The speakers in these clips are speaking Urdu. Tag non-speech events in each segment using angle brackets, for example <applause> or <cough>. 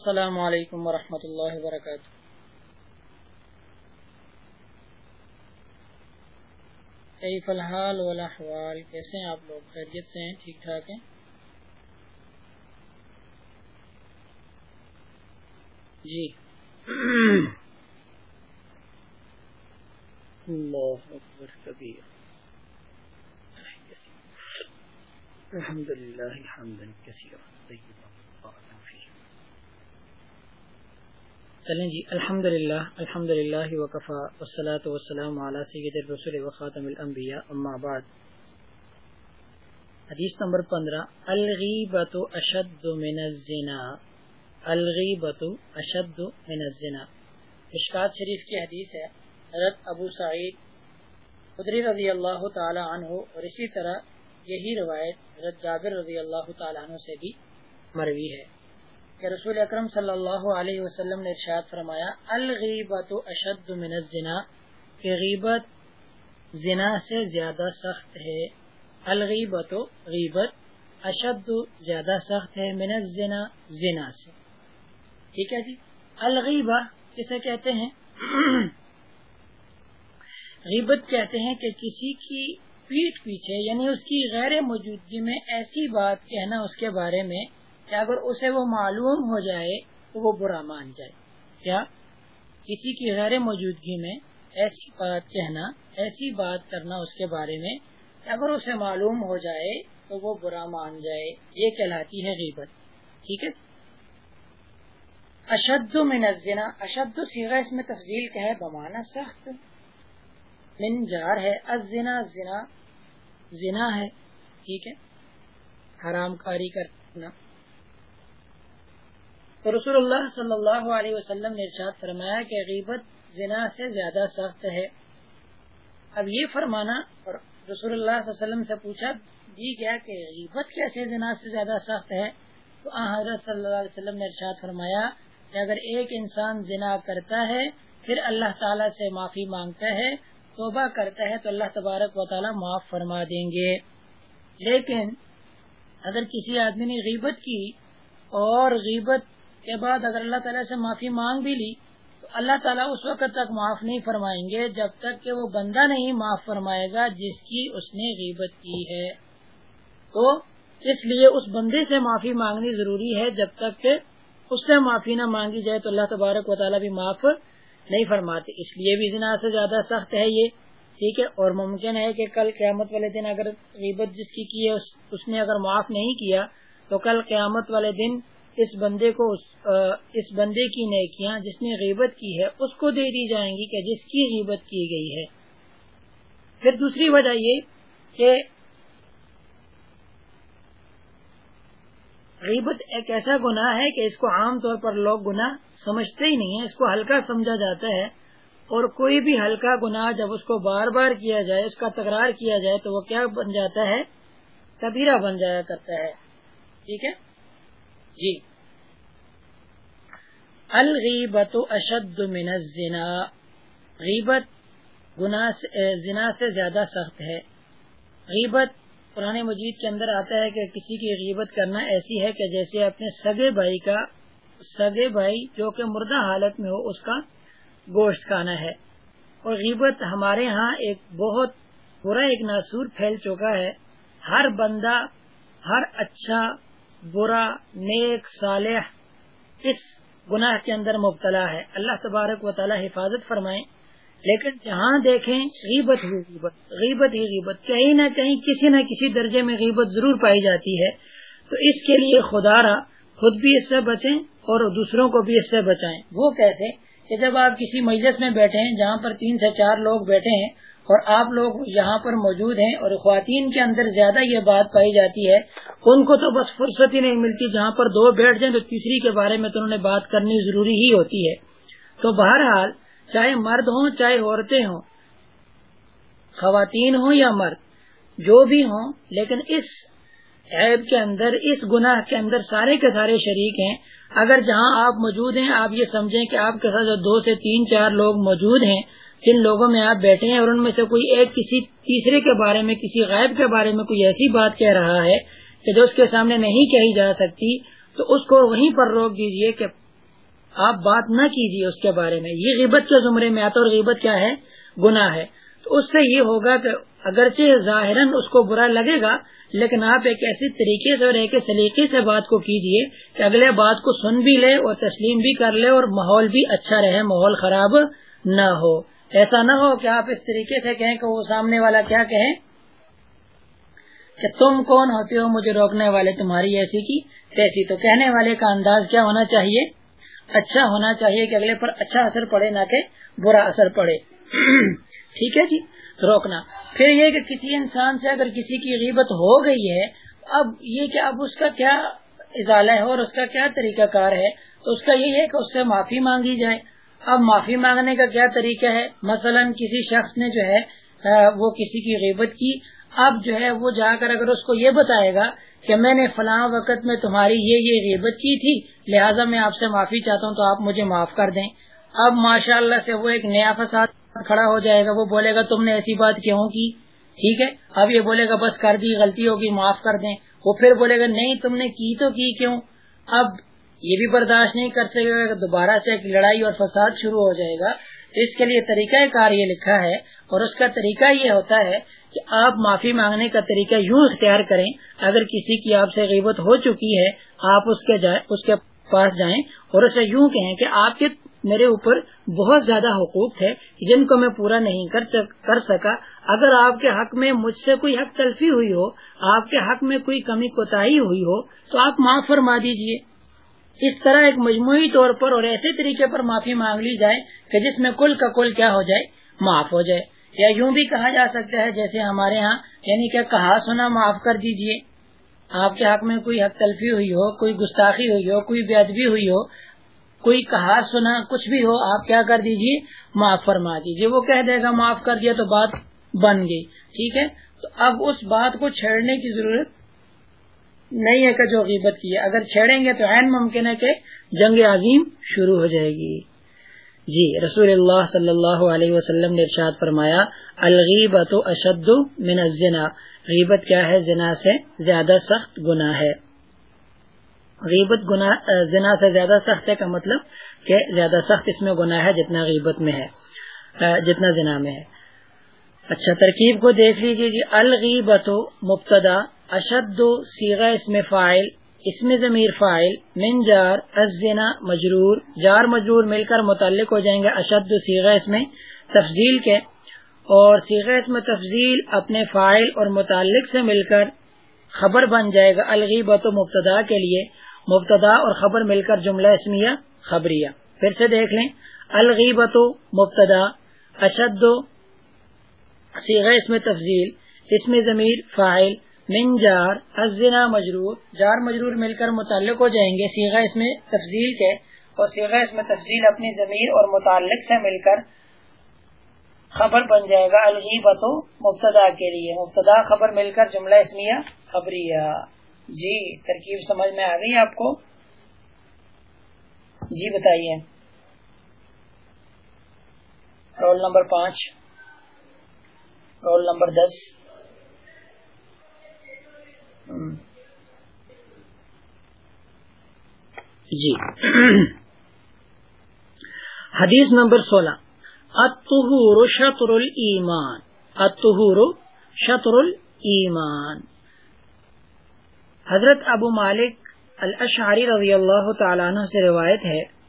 السلام علیکم ورحمۃ اللہ وبرکاتہ۔ کئی فلحال والاحوال کیسے ہیں آپ لوگ؟ خیریت سے ہیں؟ ٹھیک ٹھاک ہیں؟ جی۔ اللہ اکبر کبیر۔ الحمد للہ حمدا کثیرا طیبا چلیں جی الحمد للہ الحمد للہ وقفا وسلاۃ وسلام علیہ سید الرسول وخاتم الانبیاء، اما بعد۔ حدیث نمبر پندرہ الغیبت اشد من الزنا الغیبت اشد من الزنا۔ اشکات شریف کی حدیث ہے، حضرت ابو سعید خدری رضی اللہ تعالی عنہ، اور اسی طرح یہی روایت حضرت جابر رضی اللہ تعالی عنہ سے بھی مروی ہے۔ کہ رسول اکرم صلی اللہ علیہ وسلم نے ارشاد فرمایا الغیبت اشد من الزنا، کہ غیبت زنا سے زیادہ سخت ہے۔ الغیبت غیبت اشد زیادہ سخت ہے من الزنا، زنا سے۔ ٹھیک ہے جی؟ الغیبہ کسے کہتے ہیں؟ غیبت کہتے ہیں کہ کسی کی پیٹ پیچھے یعنی اس کی غیر موجودگی میں ایسی بات کہنا، اس کے بارے میں کہ اگر اسے وہ معلوم ہو جائے تو وہ برا مان جائے۔ کیا؟ کسی کی غیر موجودگی میں ایسی بات کہنا، ایسی بات کرنا اس کے بارے میں کہ اگر اسے معلوم ہو جائے تو وہ برا مان جائے، یہ کہلاتی ہے غیبت۔ ٹھیک ہے؟ اشد من الزنا، اشد سیغہ اس میں تفضیل کا ہے بمانا سخت۔ من جار ہے، الزنا، زنا زنا ہے۔ ٹھیک ہے؟ حرام کاری کرنا۔ تو رسول اللہ صلی اللہ علیہ وسلم نے ارشاد فرمایا کہ غیبت زنا سے زیادہ سخت ہے۔ اب یہ فرمانا اور رسول اللہ صلی اللہ علیہ وسلم سے پوچھا دی گیا کہ غیبت کیسے زنا سے زیادہ سخت ہے؟ تو حضرت صلی اللہ علیہ وسلم نے ارشاد فرمایا کہ اگر ایک انسان زنا کرتا ہے، پھر اللہ تعالیٰ سے معافی مانگتا ہے، توبہ کرتا ہے، تو اللہ تبارک و تعالیٰ معاف فرما دیں گے۔ لیکن اگر کسی آدمی نے غیبت کی اور غیبت کے بعد اگر اللہ تعالیٰ سے معافی مانگ بھی لی، تو اللہ تعالیٰ اس وقت تک معاف نہیں فرمائیں گے جب تک کہ وہ بندہ نہیں معاف فرمائے گا جس کی اس نے غیبت کی ہے۔ تو اس لیے اس بندے سے معافی مانگنی ضروری ہے جب تک کہ اس سے معافی نہ مانگی جائے تو اللہ تبارک و تعالیٰ بھی معاف نہیں فرماتے۔ اس لیے بھی زنا سے زیادہ سخت ہے یہ، ٹھیک ہے؟ اور ممکن ہے کہ کل قیامت والے دن اگر غیبت جس کی کی ہے، اس نے اگر معاف نہیں کیا تو کل قیامت والے دن اس بندے کو اس بندے کی نیکیاں جس نے غیبت کی ہے، اس کو دے دی جائیں گی کہ جس کی غیبت کی گئی ہے۔ پھر دوسری وجہ یہ کہ غیبت ایک ایسا گناہ ہے کہ اس کو عام طور پر لوگ گناہ سمجھتے ہی نہیں ہیں، اس کو ہلکا سمجھا جاتا ہے۔ اور کوئی بھی ہلکا گناہ جب اس کو بار بار کیا جائے، اس کا تکرار کیا جائے تو وہ کیا بن جاتا ہے؟ کبیرہ بن جایا کرتا ہے۔ ٹھیک ہے؟ جی۔ الغیبت اشد من الزنا۔ غیبت گناہ زنا سے زیادہ سخت ہے۔ غیبت قرآن مجید کے اندر آتا ہے کہ کسی کی غیبت کرنا ایسی ہے کہ جیسے اپنے سگے بھائی کا، سگے بھائی جو کہ مردہ حالت میں ہو، اس کا گوشت کھانا ہے۔ اور غیبت ہمارے ہاں ایک بہت برا، ایک ناسور پھیل چکا ہے۔ ہر بندہ، ہر اچھا برا، نیک، صالح، اس گناہ کے اندر مبتلا ہے۔ اللہ تبارک و تعالی حفاظت فرمائیں۔ لیکن جہاں دیکھیں، غیبت ہی غیبت غیبت ہی غیبت۔ کہیں نہ کہیں، کسی نہ کسی درجے میں غیبت ضرور پائی جاتی ہے۔ تو اس کے لیے خدا را خود بھی اس سے بچیں اور دوسروں کو بھی اس سے بچائیں۔ وہ کیسے؟ کہ جب آپ کسی مجلس میں بیٹھے ہیں جہاں پر تین سے چار لوگ بیٹھے ہیں، اور آپ لوگ یہاں پر موجود ہیں، اور خواتین کے اندر زیادہ یہ بات پائی جاتی ہے ان کو تو بس فرصت ہی نہیں ملتی، جہاں پر دو بیٹھ جائیں تو تیسری کے بارے میں تو انہوں نے بات کرنی ضروری ہی ہوتی ہے۔ تو بہرحال، چاہے مرد ہوں، چاہے عورتیں ہوں، خواتین ہوں یا مرد، جو بھی ہوں، لیکن اس عیب کے اندر، اس گناہ کے اندر سارے کے سارے شریک ہیں۔ اگر جہاں آپ موجود ہیں، آپ یہ سمجھیں کہ آپ کے ساتھ جو دو سے تین، چار لوگ موجود ہیں، جن لوگوں میں آپ بیٹھے ہیں اور ان میں سے کوئی ایک کسی تیسرے کے بارے میں، کسی غائب کے بارے میں کوئی ایسی بات کہہ رہا ہے کہ جو اس کے سامنے نہیں کہی جا سکتی، تو اس کو وہیں پر روک دیجیے کہ آپ بات نہ کیجیے اس کے بارے میں۔ یہ غیبت کے زمرے میں آتا اور غیبت کیا ہے؟ گناہ ہے۔ تو اس سے یہ ہوگا کہ اگرچہ ظاہراً اس کو برا لگے گا، لیکن آپ ایک ایسی طریقے سے اور ایک سلیقے سے بات کو کیجیے کہ اگلے بات کو سن بھی لے اور تسلیم بھی کر لے اور ماحول بھی اچھا رہے، ماحول خراب نہ ہو۔ ایسا نہ ہو کہ آپ اس طریقے سے کہیں کہ وہ سامنے والا کیا کہیں کہ تم کون ہوتے ہو مجھے روکنے والے تمہاری ایسی کی تیسی؟ تو کہنے والے کا انداز کیا ہونا چاہیے؟ اچھا ہونا چاہیے کہ اگلے پر اچھا اثر پڑے، نہ کہ برا اثر پڑے۔ <clears throat> ٹھیک ہے جی؟ روکنا۔ پھر یہ کہ کسی انسان سے اگر کسی کی غیبت ہو گئی ہے، اب یہ کہ اب اس کا کیا ازالہ ہے اور اس کا کیا طریقہ کار ہے؟ تو اس کا یہ ہے کہ اس سے معافی مانگی جائے۔ اب معافی مانگنے کا کیا طریقہ ہے؟ مثلا کسی شخص نے جو ہے وہ کسی کی غیبت کی۔ اب جو ہے وہ جا کر اگر اس کو یہ بتائے گا کہ میں نے فلاں وقت میں تمہاری یہ یہ غیبت کی تھی، لہٰذا میں آپ سے معافی چاہتا ہوں تو آپ مجھے معاف کر دیں۔ اب ماشاء اللہ سے وہ ایک نیا فساد کھڑا ہو جائے گا، وہ بولے گا تم نے ایسی بات کیوں کی؟ ٹھیک ہے؟ اب یہ بولے گا بس کر دی، غلطی ہوگی، معاف کر دیں۔ وہ پھر بولے گا نہیں، تم نے کی تو کی کیوں؟ اب یہ بھی برداشت نہیں کر سکے گا دوبارہ سے ایک لڑائی اور فساد شروع ہو جائے گا۔ اس کے لیے طریقہ کار یہ لکھا ہے اور اس کا طریقہ یہ ہوتا ہے کہ آپ معافی مانگنے کا طریقہ یوں اختیار کریں، اگر کسی کی آپ سے غیبت ہو چکی ہے، آپ اس کے اس کے پاس جائیں اور اسے یوں کہیں کہ آپ کے میرے اوپر بہت زیادہ حقوق تھے جن کو میں پورا نہیں کر سکا۔ اگر آپ کے حق میں مجھ سے کوئی حق تلفی ہوئی ہو، آپ کے حق میں کوئی کمی کوتا ہوئی ہو، تو آپ معاف فرما دیجیے۔ اس طرح ایک مجموعی طور پر اور ایسے طریقے پر معافی مانگ لی جائے کہ جس میں کل کا کل کیا ہو جائے، معاف ہو جائے۔ یا یوں بھی کہا جا سکتا ہے جیسے ہمارے ہاں یعنی کہ کہا سنا معاف کر دیجیے۔ آپ کے حق میں کوئی حق تلفی ہوئی ہو، کوئی گستاخی ہوئی ہو، کوئی بے ادبی ہوئی ہو، کوئی کہا سنا کچھ بھی ہو، آپ کیا کر دیجیے؟ معاف فرما دیجیے۔ وہ کہہ دے گا معاف کر دیا تو بات بن گئی۔ ٹھیک ہے؟ تو اب اس بات کو چھیڑنے کی ضرورت نہیں ہے کہ جو غیبت کی ہے۔ اگر چھیڑیں گے تو عین ممکن ہے کہ جنگ عظیم شروع ہو جائے گی۔ جی رسول اللہ صلی اللہ علیہ وسلم نے ارشاد فرمایا الغیبت اشد من الزنا۔ غیبت کیا ہے؟ زنا سے زیادہ سخت گناہ ہے۔ غیبت گناہ زنا سے زیادہ سخت ہے کا مطلب کہ زیادہ سخت اس میں گناہ ہے جتنا غیبت میں ہے جتنا زنا میں ہے۔ اچھا ترکیب کو دیکھ لیجیے جی الغیبت مبتدا اشد سیغ اس میں فائل اس میں ضمیر فائل من جار ازنا مجرور، جار مجرور مل کر متعلق ہو جائیں گے اشد سیغ اس میں تفضیل کے، اور سیغ اس میں تفضیل اپنے فائل اور متعلق سے مل کر خبر بن جائے گا الغیبت و مبتدا کے لیے، مبتدا اور خبر مل کر جملہ اسمیہ خبریہ۔ پھر سے دیکھ لیں الغیبت و مبتدا، اشد و سیغ اس میں تفضیل اس میں ضمیر فائل من جار ازنا مجرور، جار مجرور مل کر متعلق ہو جائیں گے سیغا اس میں تفضیل کے اور سیغا اس میں تفضیل اپنی ضمیر اور متعلق سے مل کر خبر بن جائے گا الغیبت مبتدا کے لیے۔ مبتدا خبر مل کر جملہ اسمیہ خبریہ۔ جی ترکیب سمجھ میں آ گئی آپ کو؟ جی بتائیے۔ رول نمبر پانچ۔ رول نمبر دس۔ جی۔ حدیث نمبر سولہ۔ اتہور شطر المان اتہور شطر المان حضرت ابو مالک الاشعری رضی اللہ تعالیٰ عنہ سے روایت ہے۔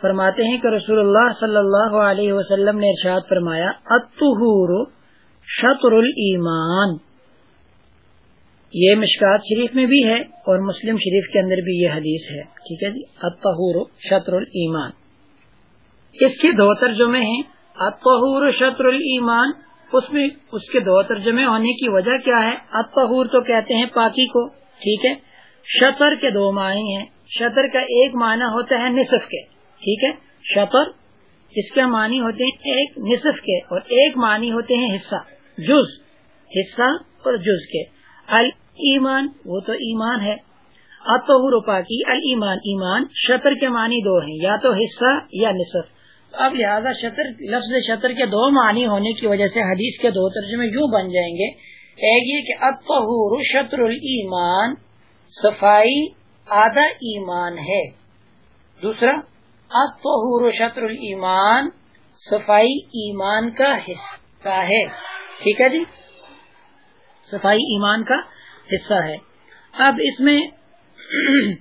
فرماتے ہیں کہ رسول اللہ صلی اللہ علیہ وسلم نے ارشاد فرمایا اتہور شطر المان یہ مشکات شریف میں بھی ہے اور مسلم شریف کے اندر بھی یہ حدیث ہے۔ ٹھیک ہے جی؟ اتہور شطر المان اس کے دو ترجمے ہیں۔ اتہور شطر المان اس میں، اس کے دو ترجمے ہونے کی وجہ کیا ہے؟ اتہور تو کہتے ہیں پاکی کو۔ ٹھیک ہے؟ شطر کے دو معنی ہیں۔ شطر کا ایک معنی ہوتا ہے نصف کے۔ ٹھیک ہے؟ شطر، اس کے معنی ہوتے ہیں ایک نصف کے اور ایک معنی ہوتے ہیں حصہ، جز۔ حصہ اور جز کے۔ المان وہ تو ایمان ہے۔ اتہور پاکی المان ایمان، شطر کے معنی دو ہیں، یا تو حصہ یا نصف۔ اب لہٰذا شطر، لفظ شطر کے دو معنی ہونے کی وجہ سے حدیث کے دو ترجمے یوں بن جائیں گے۔ ایک یہ کہ اتہور شطر المان صفائی آدھا ایمان ہے۔ دوسرا اب شطر ایمان صفائی ایمان کا حصہ ہے۔ ٹھیک ہے جی؟ صفائی ایمان کا حصہ ہے۔ اب اس میں <clears throat>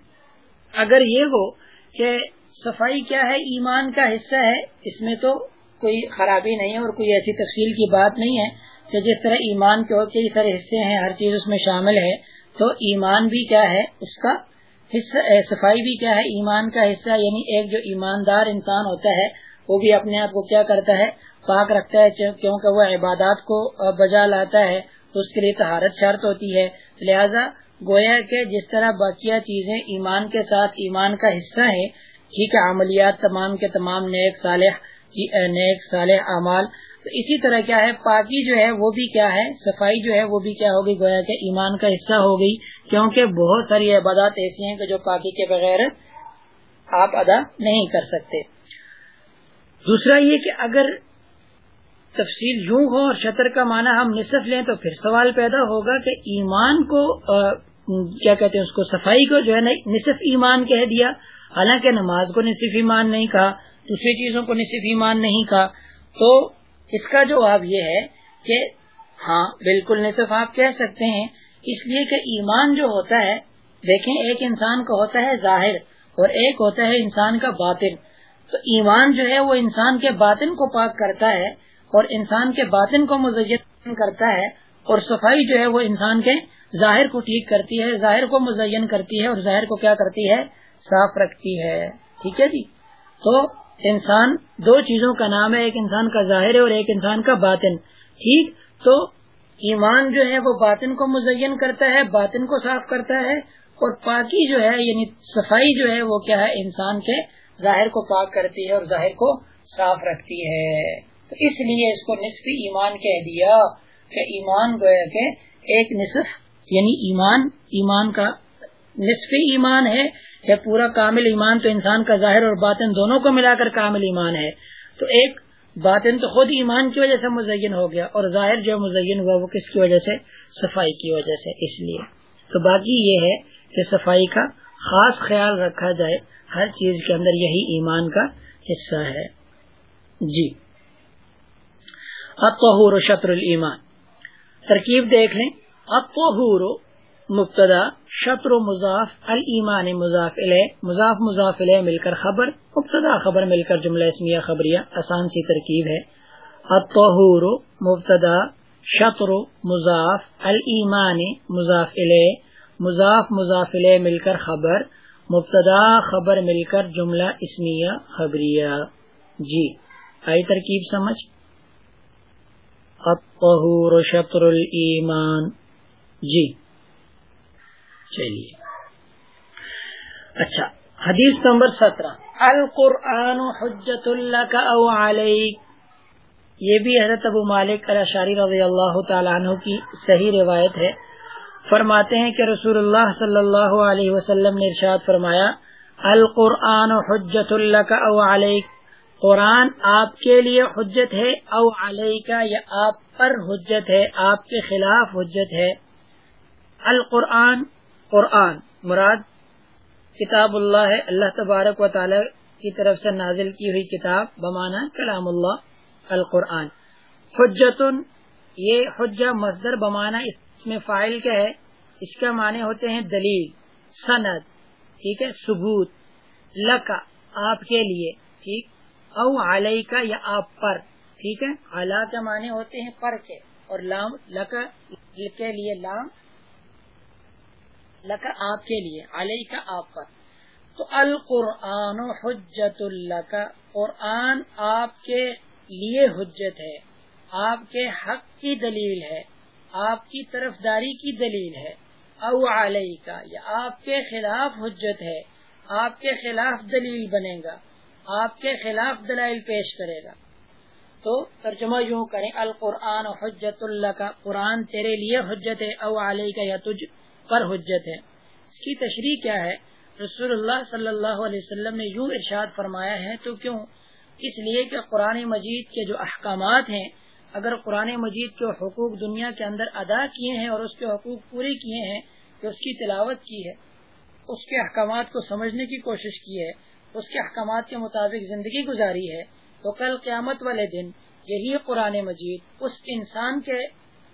اگر یہ ہو کہ صفائی کیا ہے، ایمان کا حصہ ہے، اس میں تو کوئی خرابی نہیں ہے اور کوئی ایسی تفصیل کی بات نہیں ہے کہ جس طرح ایمان کے کئی سارے حصے ہیں، ہر چیز اس میں شامل ہے، تو ایمان بھی کیا ہے، اس کا حصہ صفائی بھی کیا ہے، ایمان کا حصہ یعنی ایک جو ایماندار انسان ہوتا ہے، وہ بھی اپنے آپ کو کیا کرتا ہے، پاک رکھتا ہے کیونکہ وہ عبادات کو بجا لاتا ہے، تو اس کے لیے تہارت شرط ہوتی ہے۔ لہذا گویا کہ جس طرح باقیہ چیزیں ایمان کے ساتھ ایمان کا حصہ ہے ٹھیک ہے، عملیات تمام کے تمام نیک صالح جی، نیک صالح اعمال۔ تو اسی طرح کیا ہے؟ پاکی جو ہے وہ بھی کیا ہے؟ صفائی جو ہے وہ بھی کیا ہوگی؟ گویا کہ ایمان کا حصہ ہو گئی۔ کیونکہ بہت ساری عبادات ایسی ہیں کہ جو پاکی کے بغیر آپ ادا نہیں کر سکتے۔ دوسرا یہ کہ اگر تفصیل یوں ہو اور شطر کا معنی ہم نصف لیں تو پھر سوال پیدا ہوگا کہ ایمان کو کیا کہتے ہیں اس کو، صفائی کو جو ہے نا، نصف ایمان کہہ دیا۔ حالانکہ نماز کو نصف ایمان نہیں کہا، دوسری چیزوں کو نصف ایمان نہیں کہا۔ تو اس کا جواب یہ ہے کہ ہاں بالکل نصف آپ کہہ سکتے ہیں۔ اس لیے کہ ایمان جو ہوتا ہے، دیکھیں، ایک انسان کا ہوتا ہے ظاہر اور ایک ہوتا ہے انسان کا باطن۔ تو ایمان جو ہے، وہ انسان کے باطن کو پاک کرتا ہے۔ اور انسان کے باطن کو مزین کرتا ہے اور صفائی جو ہے وہ انسان کے ظاہر کو ٹھیک کرتی ہے، ظاہر کو مزین کرتی ہے اور ظاہر کو کیا کرتی ہے؟ صاف رکھتی ہے۔ ٹھیک ہے جی؟ تو انسان دو چیزوں کا نام ہے، ایک انسان کا ظاہر ہے اور ایک انسان کا باطن۔ ٹھیک؟ تو ایمان جو ہے وہ باطن کو مزین کرتا ہے، باطن کو صاف کرتا ہے اور پاکی جو ہے یعنی صفائی جو ہے وہ کیا ہے؟ انسان کے ظاہر کو پاک کرتی ہے اور ظاہر کو صاف رکھتی ہے۔ تو اس لیے اس کو نصفی ایمان کہہ دیا کہ ایمان گویا کہ ایک نصف یعنی ایمان ایمان کا نصفی ایمان ہے یا پورا کامل ایمان تو انسان کا ظاہر اور باطن دونوں کو ملا کر کامل ایمان ہے۔ تو ایک باطن تو خود ایمان کی وجہ سے مزین ہو گیا اور ظاہر جو مزین ہوا وہ کس کی وجہ سے؟ صفائی کی وجہ سے، اس لیے۔ تو باقی یہ ہے کہ صفائی کا خاص خیال رکھا جائے، ہر چیز کے اندر یہی ایمان کا حصہ ہے۔ جی۔ و شطر المان ترکیب دیکھ لیں. اتحور مبتدا، شطر و مضاف المان مضاف علیہ مضاف مضاف علیہ مل کر خبر، مبتدا خبر مل کر جملہ اسمیہ خبریہ، آسان سی ترکیب ہے. الطہور مبتدا، شطر مضاف المان مضاف علیہ مضاف مضاف علیہ مل کر خبر، مبتدا خبر مل کر جملہ اسمیہ خبریہ. جی آئی ترکیب سمجھ؟ الطہور شطر المان جی۔ چلیے۔ اچھا حدیث نمبر سترہ۔ القرآن حجت اللہ کا او علیک۔ یہ بھی حضرت ابو مالک رضی اللہ تعالیٰ عنہ کی صحیح روایت ہے۔ فرماتے ہیں کہ رسول اللہ صلی اللہ علیہ وسلم نے ارشاد فرمایا، القرآن حجت اللہ کا او علیک۔ قرآن آپ کے لیے حجت ہے، او علیہ کا یا آپ پر حجت ہے، آپ کے خلاف حجت ہے۔ القرآن، قرآن۔ مراد کتاب اللہ ہے، اللہ تبارک و تعالی کی طرف سے نازل کی ہوئی کتاب بمانا کلام اللہ، القرآن۔ حجت یہ حجہ مصدر بمانا اس میں فائل کیا ہے، اس کا معنی ہوتے ہیں دلیل، سند، ٹھیک ہے، ثبوت۔ لکا، آپ کے لیے، ٹھیک۔ او علیہ کا یا آپ پر، ٹھیک ہے؟ اللہ کے معنی ہوتے ہیں پر کے، اور لام لکا کے لیے لام لکا آپ کے لیے علیہ کا آپ پر۔ تو القرآن حجت اللہ کا قرآن آپ کے لیے حجت ہے، آپ کے حق کی دلیل ہے، آپ کی طرف داری کی دلیل ہے۔ او علیہ کا یا آپ کے خلاف حجت ہے، آپ کے خلاف دلیل بنے گا۔ آپ کے خلاف دلائل پیش کرے گا۔ تو ترجمہ یوں کریں، القرآن حجت اللہ کا قرآن تیرے لیے حجت ہے، او علیہ کا یا تجھ پر حجت ہے۔ اس کی تشریح کیا ہے؟ رسول اللہ صلی اللہ علیہ وسلم نے یوں ارشاد فرمایا ہے، تو کیوں؟ اس لیے کہ قرآن مجید کے جو احکامات ہیں، اگر قرآن مجید کے حقوق دنیا کے اندر ادا کیے ہیں اور اس کے حقوق پورے کیے ہیں کہ اس کی تلاوت کی ہے۔ اس کے احکامات کو سمجھنے کی کوشش کی ہے۔ اس کے احکامات کے مطابق زندگی گزاری ہے، تو کل قیامت والے دن یہی قرآن مجید اس انسان کے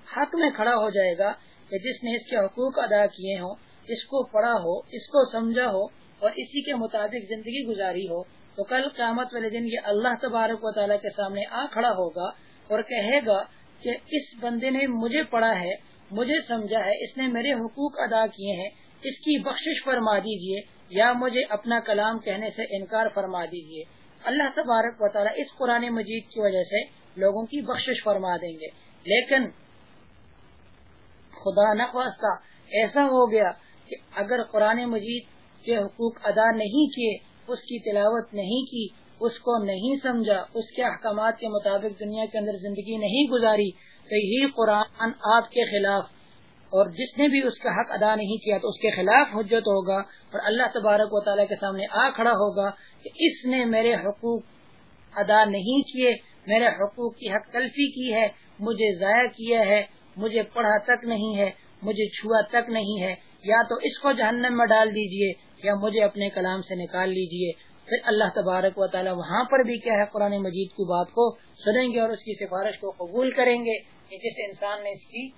حق میں کھڑا ہو جائے گا کہ جس نے اس کے حقوق ادا کیے ہوں، اس کو پڑھا ہو، اس کو سمجھا ہو اور اسی کے مطابق زندگی گزاری ہو، تو کل قیامت والے دن یہ اللہ تبارک و تعالیٰ کے سامنے آ کھڑا ہوگا اور کہے گا کہ اس بندے نے مجھے پڑھا ہے، مجھے سمجھا ہے، اس نے میرے حقوق ادا کیے ہیں، اس کی بخشش فرما دیجیے یا مجھے اپنا کلام کہنے سے انکار فرما دیجیے۔ اللہ تبارک و تعالیٰ اس قرآن مجید کی وجہ سے لوگوں کی بخشش فرما دیں گے۔ لیکن خدا نخواستہ ایسا ہو گیا کہ اگر قرآن مجید کے حقوق ادا نہیں کیے، اس کی تلاوت نہیں کی، اس کو نہیں سمجھا، اس کے احکامات کے مطابق دنیا کے اندر زندگی نہیں گزاری، تو یہی قرآن آپ کے خلاف اور جس نے بھی اس کا حق ادا نہیں کیا تو اس کے خلاف حجت ہوگا اور اللہ تبارک و تعالیٰ کے سامنے آ کھڑا ہوگا کہ اس نے میرے حقوق ادا نہیں کیے، میرے حقوق کی حق تلفی کی ہے، مجھے ضائع کیا ہے، مجھے پڑھا تک نہیں ہے، مجھے چھوا تک نہیں ہے۔ یا تو اس کو جہنم میں ڈال دیجیے یا مجھے اپنے کلام سے نکال لیجیے۔ پھر اللہ تبارک و تعالی وہاں پر بھی کیا ہے قرآن مجید کی بات کو سنیں گے اور اس کی سفارش کو قبول کریں گے کہ جس انسان نے اس کی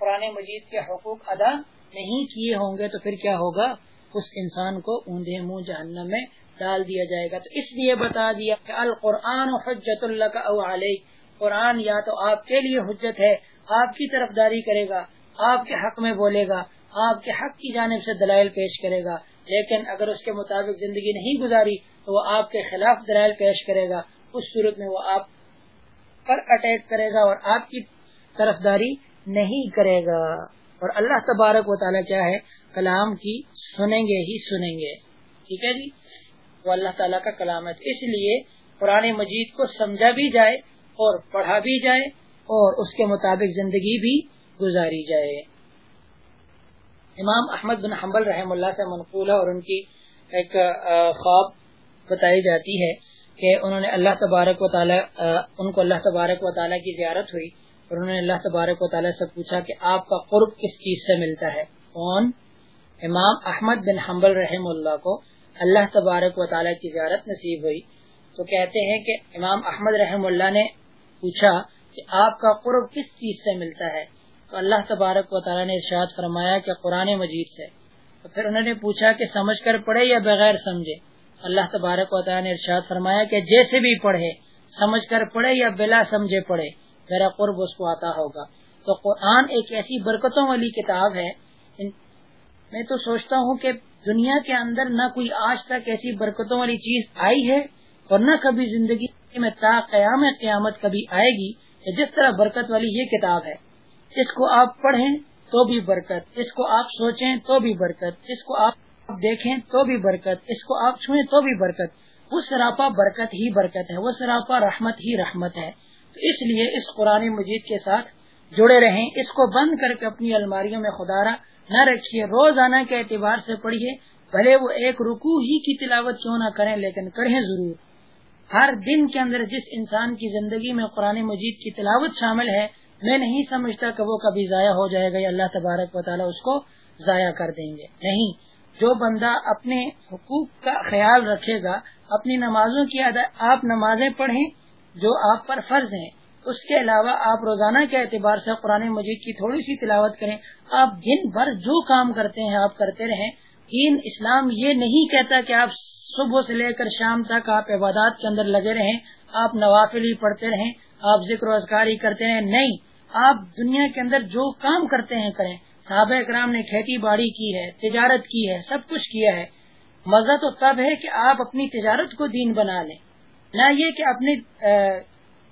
قرآن مجید کے حقوق ادا نہیں کیے ہوں گے تو پھر کیا ہوگا؟ اس انسان کو اوندے منہ جہنم میں ڈال دیا جائے گا۔ تو اس لیے بتا دیا کہ القرآن حجت اللہ کا علیہ قرآن یا تو آپ کے لیے حجت ہے، آپ کی طرف داری کرے گا، آپ کے حق میں بولے گا، آپ کے حق کی جانب سے دلائل پیش کرے گا۔ لیکن اگر اس کے مطابق زندگی نہیں گزاری تو وہ آپ کے خلاف دلائل پیش کرے گا۔ اس صورت میں وہ آپ پر اٹیک کرے گا اور آپ کی طرف داری نہیں کرے گا۔ اور اللہ تبارک و تعالیٰ کیا ہے؟ کلام کی سنیں گے ہی سنیں گے۔ ٹھیک ہے جی؟ وہ اللہ تعالیٰ کا کلامت اس لیے قرآن مجید کو سمجھا بھی جائے اور پڑھا بھی جائے اور اس کے مطابق زندگی بھی گزاری جائے۔ امام احمد بن حنبل رحم اللہ سے منقول ہے اور ان کی ایک خواب بتائی جاتی ہے کہ انہوں نے اللہ تبارک و تعالیٰ ان کو اللہ تبارک و تعالیٰ کی زیارت ہوئی۔ اور انہوں نے اللہ تبارک و تعالیٰ سے پوچھا کہ آپ کا قرب کس چیز سے ملتا ہے؟ کون؟ امام احمد بن حنبل رحم اللہ کو اللہ تبارک و تعالیٰ کی زیارت نصیب ہوئی۔ تو کہتے ہیں کہ امام احمد رحم اللہ نے پوچھا کہ آپ کا قرب کس چیز سے ملتا ہے؟ تو اللہ تبارک و تعالیٰ نے ارشاد فرمایا کہ قرآن مجید سے۔ تو پھر انہوں نے پوچھا کہ سمجھ کر پڑھے یا بغیر سمجھے؟ اللہ تبارک و تعالیٰ نے ارشاد فرمایا کہ جیسے بھی پڑھے، سمجھ کر پڑھے یا بلا سمجھے پڑھے۔ میرا قرب اس کو آتا ہوگا۔ تو قرآن ایک ایسی برکتوں والی کتاب ہے۔ میں تو سوچتا ہوں کہ دنیا کے اندر نہ کوئی آج تک ایسی برکتوں والی چیز آئی ہے اور نہ کبھی زندگی میں تا قیام قیامت کبھی آئے گی جس طرح برکت والی یہ کتاب ہے۔ اس کو آپ پڑھیں تو بھی برکت، اس کو آپ سوچیں تو بھی برکت، اس کو آپ دیکھیں تو بھی برکت، اس کو آپ چھوئیں تو بھی برکت۔ وہ سراپا برکت ہی برکت ہے، وہ سراپا رحمت ہی رحمت ہے۔ اس لیے اس قرآن مجید کے ساتھ جڑے رہیں، اس کو بند کر کے اپنی الماریوں میں خدارا نہ رکھیے، روزانہ کے اعتبار سے پڑھیے، بھلے وہ ایک رکو ہی کی تلاوت کیوں نہ کریں، لیکن کریں ضرور۔ ہر دن کے اندر جس انسان کی زندگی میں قرآن مجید کی تلاوت شامل ہے، میں نہیں سمجھتا کہ وہ کبھی ضائع ہو جائے گا یا اللہ تبارک و تعالیٰ اس کو ضائع کر دیں گے۔ نہیں، جو بندہ اپنے حقوق کا خیال رکھے گا، اپنی نمازوں کی آپ نمازیں پڑھیں جو آپ پر فرض ہیں، اس کے علاوہ آپ روزانہ کے اعتبار سے قرآن مجید کی تھوڑی سی تلاوت کریں۔ آپ دن بھر جو کام کرتے ہیں، آپ کرتے رہیں۔ دین اسلام یہ نہیں کہتا کہ آپ صبح سے لے کر شام تک آپ عبادات کے اندر لگے رہیں، آپ نوافل ہی پڑھتے رہیں، آپ ذکر و اذکار ہی کرتے رہیں۔ نہیں، آپ دنیا کے اندر جو کام کرتے ہیں، کریں۔ صحابہ اکرام نے کھیتی باڑی کی ہے، تجارت کی ہے، سب کچھ کیا ہے۔ مزہ تو تب ہے کہ آپ اپنی تجارت کو دین بنا لیں۔ نہ یہ کہ اپنے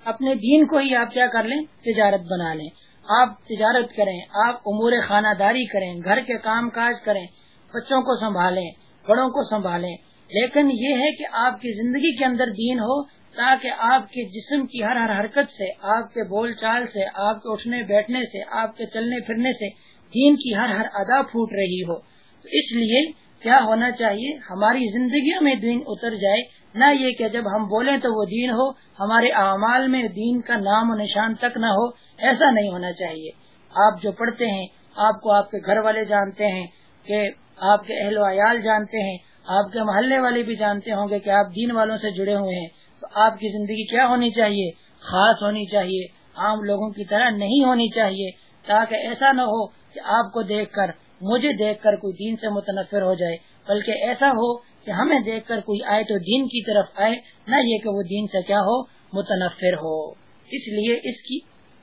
اپنے دین کو ہی آپ کیا کر لیں، تجارت بنا لیں۔ آپ تجارت کریں، آپ امور خانہ داری کریں، گھر کے کام کاج کریں، بچوں کو سنبھالیں، بڑوں کو سنبھالیں۔ لیکن یہ ہے کہ آپ کی زندگی کے اندر دین ہو تاکہ آپ کے جسم کی ہر ہر حرکت سے، آپ کے بول چال سے، آپ کے اٹھنے، بیٹھنے سے، آپ کے چلنے پھرنے سے دین کی ہر ہر ادا پھوٹ رہی ہو۔ تو اس لیے کیا ہونا چاہیے؟ ہماری زندگیوں میں دین اتر جائے۔ نہ یہ کہ جب ہم بولیں تو وہ دین ہو، ہمارے اعمال میں دین کا نام و نشان تک نہ ہو، ایسا نہیں ہونا چاہیے۔ آپ جو پڑھتے ہیں، آپ کو آپ کے گھر والے جانتے ہیں، کہ آپ کے اہل و عیال جانتے ہیں، آپ کے محلے والے بھی جانتے ہوں گے کہ آپ دین والوں سے جڑے ہوئے ہیں۔ تو آپ کی زندگی کیا ہونی چاہیے؟ خاص ہونی چاہیے۔ عام لوگوں کی طرح نہیں ہونی چاہیے۔ تاکہ ایسا نہ ہو کہ آپ کو دیکھ کر، مجھے دیکھ کر کوئی دین سے متنفر ہو جائے، بلکہ ایسا ہو کہ ہمیں دیکھ کر کوئی آئے تو دین کی طرف آئے، نہ یہ کہ وہ دین سے کیا ہو، متنفر ہو۔ اس لیے اس کی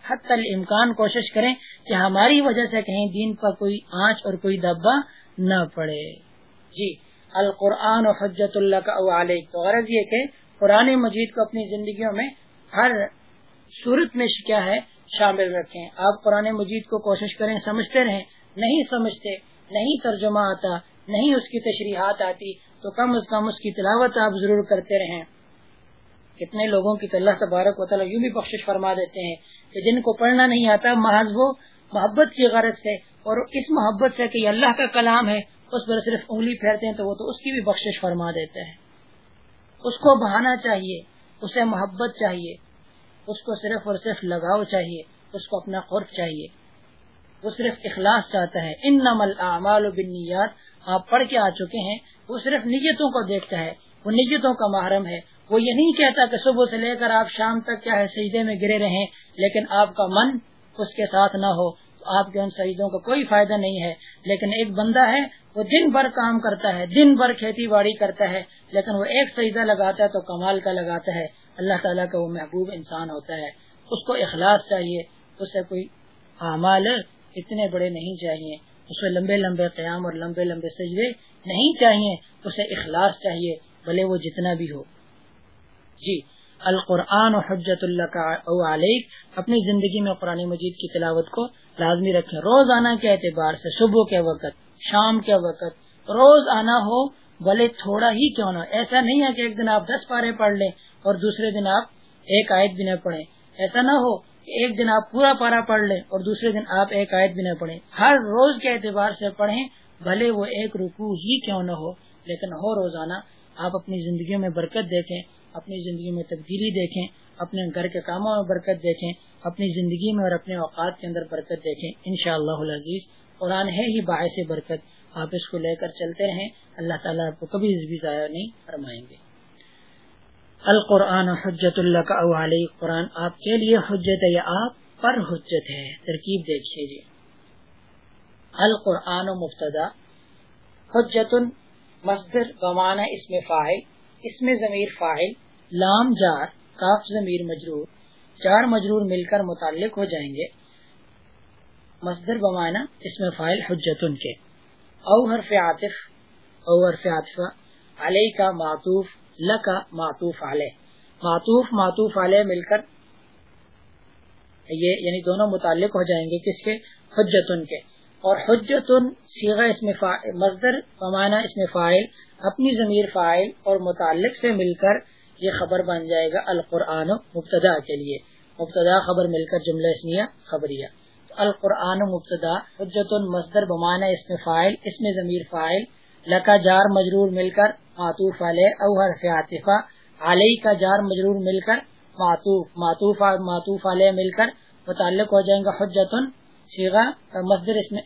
حد تل امکان کوشش کریں کہ ہماری وجہ سے کہیں دین پر کوئی آنچ اور کوئی دبا نہ پڑے۔ جی القرآن و حجت اللہ کا علیہ تو غرض یہ کہ قرآن مجید کو اپنی زندگیوں میں ہر صورت میں کیا ہے، شامل رکھیں۔ آپ قرآن مجید کو کوشش کریں، سمجھتے رہیں۔ نہیں سمجھتے، نہیں ترجمہ آتا، نہیں اس کی تشریحات آتی تو کم از کم اس کی تلاوت آپ ضرور کرتے رہیں۔ کتنے لوگوں کی اللہ تبارک و تعالیٰ یوں بھی بخش فرما دیتے ہیں کہ جن کو پڑھنا نہیں آتا، محض وہ محبت کی غرض سے اور اس محبت سے کہ اللہ کا کلام ہے، اس پر صرف انگلی پھیرتے ہیں تو وہ تو اس کی بھی بخشش فرما دیتے ہیں۔ اس کو بہانا چاہیے، اسے محبت چاہیے، اس کو صرف اور صرف لگاؤ چاہیے، اس کو اپنا قرف چاہیے۔ وہ صرف اخلاص چاہتا ہے۔ ان نمل اعمال و بنیاد آپ پڑھ کے آ چکے ہیں وہ صرف نیتوں کو دیکھتا ہے، وہ نیتوں کا محرم ہے۔ وہ یہ نہیں کہتا کہ صبح سے لے کر آپ شام تک کیا ہے، سجدے میں گرے رہیں، لیکن آپ کا من اس کے ساتھ نہ ہو۔ تو آپ کے ان سجدوں کا کوئی فائدہ نہیں ہے۔ لیکن ایک بندہ ہے، وہ دن بھر کام کرتا ہے، دن بھر کھیتی باڑی کرتا ہے، لیکن وہ ایک سجدہ لگاتا ہے تو کمال کا لگاتا ہے۔ اللہ تعالیٰ کا وہ محبوب انسان ہوتا ہے۔ اس کو اخلاص چاہیے، اسے کوئی اعمال اتنے بڑے نہیں چاہیے۔ اسے لمبے لمبے قیام اور لمبے لمبے سجدے نہیں چاہیے، اسے اخلاص چاہیے، بھلے وہ جتنا بھی ہو۔ جی القرآن و حجت اللہ کا علیہ اپنی زندگی میں قرآن مجید کی تلاوت کو لازمی رکھیں۔ روز آنا کے اعتبار سے، صبح کے وقت، شام کے وقت، روز آنا ہو، بھلے تھوڑا ہی کیوں نہ ایسا نہیں ہے کہ ایک دن آپ دس پارے پڑھ لیں اور دوسرے دن آپ ایک آیت بھی نہ پڑھیں۔ ایسا نہ ہو ایک دن آپ پورا پارا پڑھ لیں اور دوسرے دن آپ ایک آیت بھی نہ پڑھیں۔ ہر روز کے اعتبار سے پڑھیں، بھلے وہ ایک رکو ہی کیوں نہ ہو، لیکن ہو روزانہ آپ اپنی زندگیوں میں برکت دیکھیں، اپنی زندگی میں تبدیلی دیکھیں، اپنے گھر کے کاموں میں برکت دیکھیں، اپنی زندگی میں اور اپنے اوقات کے اندر برکت دیکھیں۔ ان شاء اللہ عزیز قرآن ہے ہی باعث برکت۔ آپ اس کو لے کر چلتے رہیں۔ اللہ تعالیٰ آپ کو کبھی بھی ضائع نہیں فرمائیں گے۔ القرآن حجت اللہ کا علیہ قرآن آپ کے لیے حجت ہے یا آپ پر حجت ہے؟ ترکیب دیکھیے جی۔ القرآن و مبتدا حجت مصدر بمانا اس میں فاعل، اس میں ضمیر فاعل، لام جار، کاف ضمیر مجرور، چار مجرور مل کر متعلق ہو جائیں گے۔ مصدر بمانا اس میں فائل حجت کے۔ او حرف عاطف، او حرف عاطفہ علیہ کا معطوف لکا معطوف علیہ. معطوف معطوف علیہ مل کر یہ یعنی دونوں متعلق ہو جائیں گے کس کے؟ حجت ان کے. اور حجت سیغا اس میں مصدر بمانا اس میں فائل اپنی ضمیر فائل اور متعلق سے مل کر یہ خبر بن جائے گا القرآن مبتدا کے لیے. مبتدا خبر مل کر جملہ اسمیہ خبریہ. القرآن مبتدا حجت المصدر بمانا اس میں فائل اس میں ضمیر فائل لکا جار مجرور مل کر معطوف علیہ او حرف عاطفہ علیہ کا جار مجرور مل کر معطوف معطوف معطوف علیہ مل کر متعلق ہو جائیں گا حجت سیغا مصدر اس میں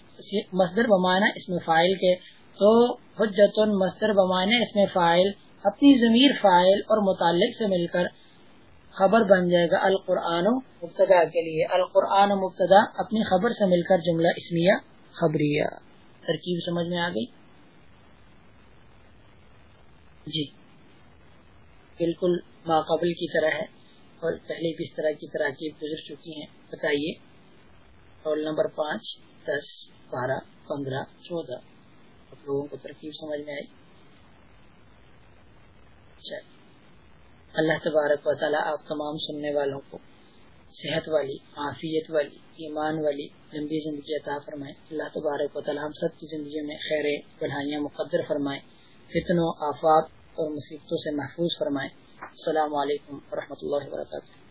مصدر بمانا اس میں فائل کے۔ تو حجت مصدر بمانا اس میں فائل اپنی ضمیر فائل اور متعلق سے مل کر خبر بن جائے گا القرآن مبتدا کے لیے۔ القرآن مبتدا اپنی خبر سے مل کر جملہ اسمیہ خبریہ۔ ترکیب سمجھ میں آ گئی؟ جی۔ بالکل ماقبل کی طرح ہے اور پہلے بھی اس طرح کی تراکیب گزر چکی ہیں۔ بتائیے۔ رول نمبر پانچ، دس، بارہ، پندرہ، چودہ۔ آپ لوگوں کو ترکیب سمجھ میں آئی۔ چل اللہ تبارک و تعالیٰ آپ تمام سننے والوں کو صحت والی، عافیت والی، ایمان والی، لمبی زندگی عطا فرمائے۔ اللہ تبارک و تعالیٰ ہم سب کی زندگی میں خیر بڑھائیاں مقدر فرمائے۔ فتنوں، آفات اور مصیبتوں سے محفوظ فرمائے السلام علیکم ورحمۃ اللہ وبرکاتہ۔